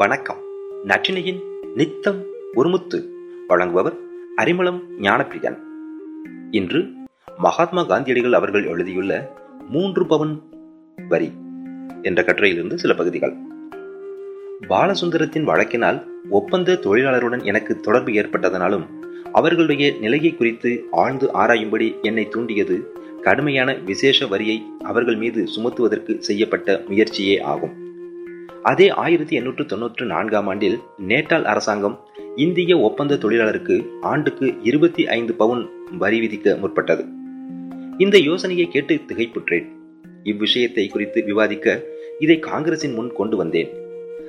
வணக்கம். நற்றினையின் நித்தம் ஒருமுத்து வழங்குபவர் அரிமளம் ஞானப்பிரியன். இன்று மகாத்மா காந்தியடிகள் அவர்கள் எழுதியுள்ள மூன்று பவன் வரி என்ற கட்டுரையிலிருந்து சில பகுதிகள். பாலசுந்தரத்தின் வழக்கினால் ஒப்பந்த தொழிலாளருடன் எனக்கு தொடர்பு ஏற்பட்டதனாலும் அவர்களுடைய நிலையை குறித்து ஆழ்ந்து ஆராயும்படி என்னை தூண்டியது கடுமையான விசேஷ வரியை அவர்கள் மீது சுமத்துவதற்கு செய்யப்பட்ட முயற்சியே ஆகும். அதே ஆயிரத்தி எண்ணூற்று தொன்னூற்று நான்காம் ஆண்டில் நேட்டால் அரசாங்கம் இந்திய ஒப்பந்த தொழிலாளருக்கு ஆண்டுக்கு இருபத்தி ஐந்து பவுன் வரி விதிக்க முற்பட்டது. இந்த யோசனையை கேட்டு திகைப்புற்றேன். இவ்விஷயத்தை குறித்து விவாதிக்க இதை காங்கிரசின் முன் கொண்டு வந்தேன்.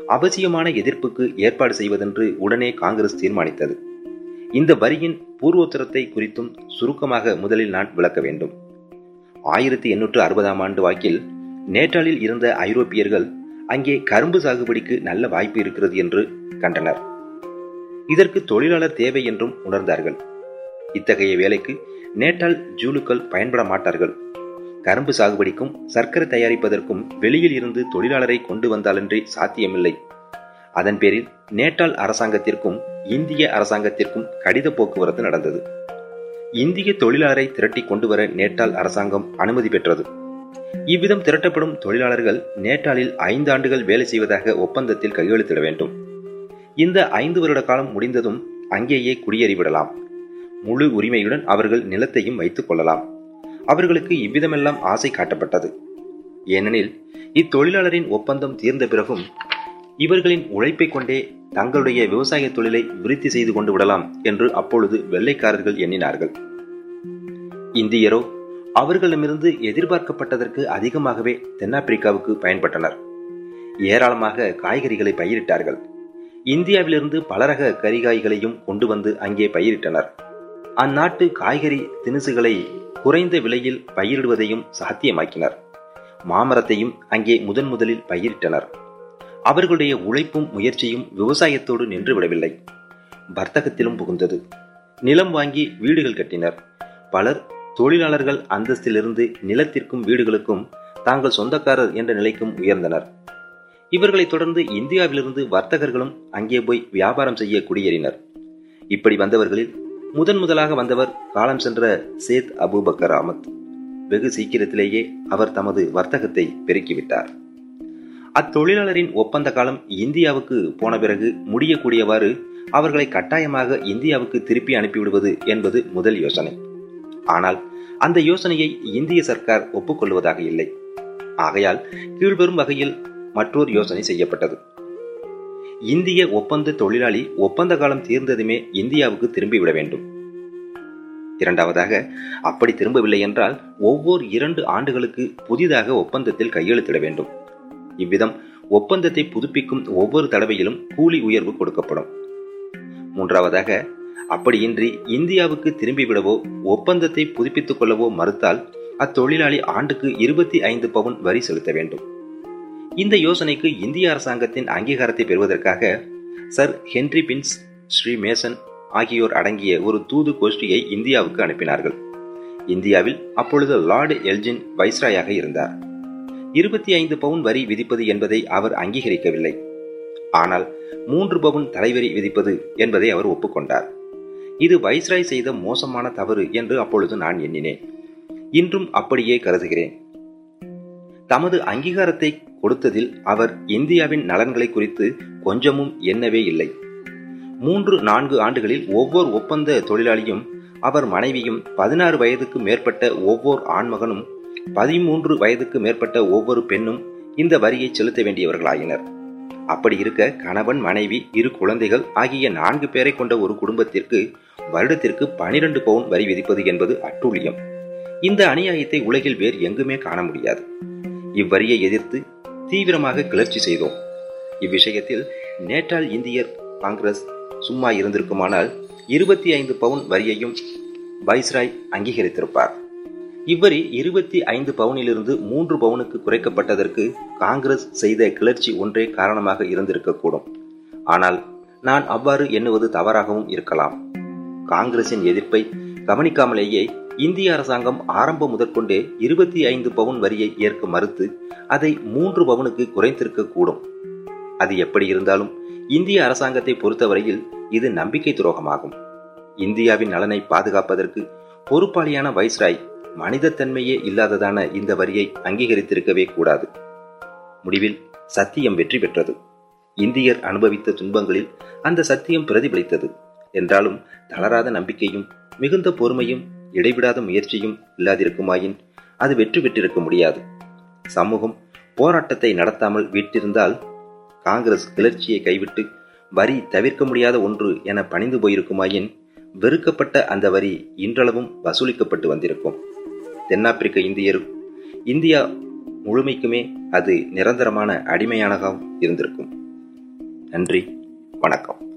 அவசியமான எதிர்ப்புக்கு ஏற்பாடு செய்வதென்று உடனே காங்கிரஸ் தீர்மானித்தது. இந்த வரியின் பூர்வோத்தரத்தை குறித்தும் சுருக்கமாக முதலில் நான் விளக்க வேண்டும். ஆயிரத்தி எண்ணூற்று அறுபதாம் ஆண்டு வாக்கில் நேட்டாலில் இருந்த ஐரோப்பியர்கள் அங்கே கரும்பு சாகுபடிக்கு நல்ல வாய்ப்பு இருக்கிறது என்று கண்டனர். இதற்கு தொழிலாளர் தேவை என்றும் உணர்ந்தார்கள். இத்தகைய வேலைக்கு நேட்டால் ஜூலுக்கள் பயன்பட மாட்டார்கள். கரும்பு சாகுபடிக்கும் சர்க்கரை தயாரிப்பதற்கும் வெளியில் இருந்து தொழிலாளரை கொண்டு வந்தாலன்றி சாத்தியமில்லை. அதன் பேரில் நேட்டால் அரசாங்கத்திற்கும் இந்திய அரசாங்கத்திற்கும் கடித போக்குவரத்து நடந்தது. இந்திய தொழிலாளரை திரட்டி கொண்டு வர நேட்டால் அரசாங்கம் அனுமதி பெற்றது. இவ்விதம் திரட்டப்படும் தொழிலாளர்கள் நேட்டாலில் ஐந்து ஆண்டுகள் வேலை செய்வதாக ஒப்பந்தத்தில் கையெழுத்திட வேண்டும். இந்த ஐந்து வருட காலம் முடிந்ததும் அங்கேயே குடியேறிவிடலாம். முழு உரிமையுடன் அவர்கள் நிலத்தையும் வைத்துக் கொள்ளலாம். அவர்களுக்கு இவ்விதமெல்லாம் ஆசை காட்டப்பட்டது. ஏனெனில் இத்தொழிலாளரின் ஒப்பந்தம் தீர்ந்த பிறகும் இவர்களின் உழைப்பை கொண்டே தங்களுடைய விவசாய தொழிலை விருத்தி செய்து கொண்டு விடலாம் என்று அப்பொழுது வெள்ளைக்காரர்கள் எண்ணினார்கள். இந்தியரோ அவர்களிடமிருந்து எதிர்பார்க்கப்பட்டதற்கு அதிகமாகவே தென்னாப்பிரிக்காவுக்கு பயன்பட்டனர். ஏராளமாக காய்கறிகளை பயிரிட்டார்கள். இந்தியாவிலிருந்து பலரக கரிகாய்களையும் கொண்டு வந்து அங்கே பயிரிட்டனர். அந்நாட்டு காய்கறி தினுசுகளை குறைந்த விலையில் பயிரிடுவதையும் சாத்தியமாக்கினர். மாமரத்தையும் அங்கே முதன் முதலில் பயிரிட்டனர். அவர்களுடைய உழைப்பும் முயற்சியும் விவசாயத்தோடு நின்று விடவில்லை. வர்த்தகத்திலும் புகுந்தது. நிலம் வாங்கி வீடுகள் கட்டினர். பலர் தொழிலாளர்கள் அந்தஸ்திலிருந்து நிலத்திற்கும் வீடுகளுக்கும் தாங்கள் சொந்தக்காரர் என்ற நிலைக்கும் உயர்ந்தனர். இவர்களைத் தொடர்ந்து இந்தியாவிலிருந்து வர்த்தகர்களும் அங்கே போய் வியாபாரம் செய்ய குடியேறினர். இப்படி வந்தவர்களில் முதன் முதலாக வந்தவர் காலம் சென்ற சேத் அபுபக்கர் அமத் வெகு சீக்கிரத்திலேயே அவர் தமது வர்த்தகத்தை பெருக்கிவிட்டார். அத்தொழிலாளரின் ஒப்பந்த காலம் இந்தியாவுக்கு போன பிறகு முடியக்கூடியவாறு அவர்களை கட்டாயமாக இந்தியாவுக்கு திருப்பி அனுப்பிவிடுவது என்பது முதல் யோசனை. ஆனால் அந்த யோசனையை இந்திய சர்க்கார் ஒப்புக்கொள்வதாக இல்லை. ஆகையால் கீழ்வரும் வகையில் மற்றொரு யோசனை செய்யப்பட்டது. இந்திய ஒப்பந்த தொழிலாளி ஒப்பந்த காலம் தீர்ந்ததுமே இந்தியாவுக்கு திரும்பிவிட வேண்டும். இரண்டாவதாக அப்படி திரும்பவில்லை என்றால் ஒவ்வொரு இரண்டு ஆண்டுகளுக்கு புதிதாக ஒப்பந்தத்தில் கையெழுத்திட வேண்டும். இவ்விதம் ஒப்பந்தத்தை புதுப்பிக்கும் ஒவ்வொரு தடவையிலும் கூலி உயர்வு கொடுக்கப்படும். மூன்றாவதாக அப்படியின்றி இந்தியாவுக்கு திரும்பிவிடவோ ஒப்பந்தத்தை புதுப்பித்துக் கொள்ளவோ மறுத்தால் அத்தொழிலாளி ஆண்டுக்கு இருபத்தி ஐந்து பவுன் வரி செலுத்த வேண்டும். இந்த யோசனைக்கு இந்திய அரசாங்கத்தின் அங்கீகாரத்தை பெறுவதற்காக சர் ஹென்ரி பின்ஸ் ஸ்ரீ மேசன் ஆகியோர் அடங்கிய ஒரு தூது கோஷ்டியை இந்தியாவுக்கு அனுப்பினார்கள். இந்தியாவில் அப்பொழுது லார்டு எல்ஜின் வைஸ்ராயாக இருந்தார். இருபத்தி ஐந்து பவுன் வரி விதிப்பது என்பதை அவர் அங்கீகரிக்கவில்லை. ஆனால் மூன்று பவுன் தலைவரி விதிப்பது என்பதை அவர் ஒப்புக்கொண்டார். இது வைஸ்ராய் செய்த மோசமான தவறு என்று அப்பொழுது நான் எண்ணினேன். இன்றும் அப்படியே கருதுகிறேன். தமது அங்கீகாரத்தை கொடுத்ததில் அவர் இந்தியாவின் நலன்களை குறித்து கொஞ்சமும் எண்ணவே இல்லை. மூன்று நான்கு ஆண்டுகளில் ஒவ்வொரு ஒப்பந்த தொழிலாளியும் அவர் மனைவியும் பதினாறு வயதுக்கு மேற்பட்ட ஒவ்வொரு ஆண்மகனும் பதிமூன்று வயதுக்கு மேற்பட்ட ஒவ்வொரு பெண்ணும் இந்த வரியை செலுத்த வேண்டியவர்களாயினர். அப்படி இருக்க கணவன் மனைவி இரு குழந்தைகள் ஆகிய நான்கு பேரை கொண்ட ஒரு குடும்பத்திற்கு வருடத்திற்கு பனிரெண்டு பவுன் வரி விதிப்பது என்பது அட்டூழியம். இந்த அநியாயத்தை உலகில் வேறு எங்குமே காண முடியாது. இவ்வரியை எதிர்த்து தீவிரமாக கிளர்ச்சி செய்தோம். இவ்விஷயத்தில் நேட்டால் இந்தியர் காங்கிரஸ் சும்மா இருந்திருக்குமானால் இருபத்தி ஐந்து பவுன் வரியையும் வைஸ்ராய் அங்கீகரித்திருப்பார். இவ்வரி இருபத்தி ஐந்து பவுனிலிருந்து மூன்று பவுனுக்கு குறைக்கப்பட்டதற்கு காங்கிரஸ் செய்த கிளர்ச்சி ஒன்றே காரணமாக இருந்திருக்கக்கூடும். ஆனால் நான் அவ்வாறு எண்ணுவது தவறாகவும் இருக்கலாம். காங்கிரசின் எதிர்ப்பை கவனிக்காமலேயே இந்திய அரசாங்கம் ஆரம்பம் முதற்கொண்டே இருபத்தி ஐந்து பவுன் வரியை ஏற்க மறுத்து அதை மூன்று பவுனுக்கு குறைத்திருக்க கூடும் அது எப்படி இருந்தாலும் இந்திய அரசாங்கத்தை பொறுத்தவரையில் இது நம்பிக்கை துரோகமாகும். இந்தியாவின் நலனை பாதுகாப்பதற்கு பொறுப்பாளியான வைஸ்ராய் மனிதத்தன்மையே இல்லாததான இந்த வரியை அங்கீகரித்திருக்கவே கூடாது. முடிவில் சத்தியம் வெற்றி பெற்றது. இந்தியர் அனுபவித்த துன்பங்களில் அந்த சத்தியம் பிரதிபலித்தது. என்றாலும் தளராத நம்பிக்கையும் மிகுந்த பொறுமையும் இடைவிடாத முயற்சியும் இல்லாதிருக்குமாயின் அது வெற்றி பெற்றிருக்க முடியாது. சமூகம் போராட்டத்தை நடத்தாமல் விட்டிருந்தால் காங்கிரஸ் கிளர்ச்சியை கைவிட்டு வரி தவிர்க்க முடியாத ஒன்று என பணிந்து போயிருக்குமாயின் வெறுக்கப்பட்ட அந்த வரி இன்றளவும் வசூலிக்கப்பட்டு வந்திருக்கும். தென்னாப்பிரிக்க இந்தியரும் இந்தியா முழுமைக்குமே அது நிரந்தரமான அடிமையானதாகவும் இருந்திருக்கும். நன்றி வணக்கம்.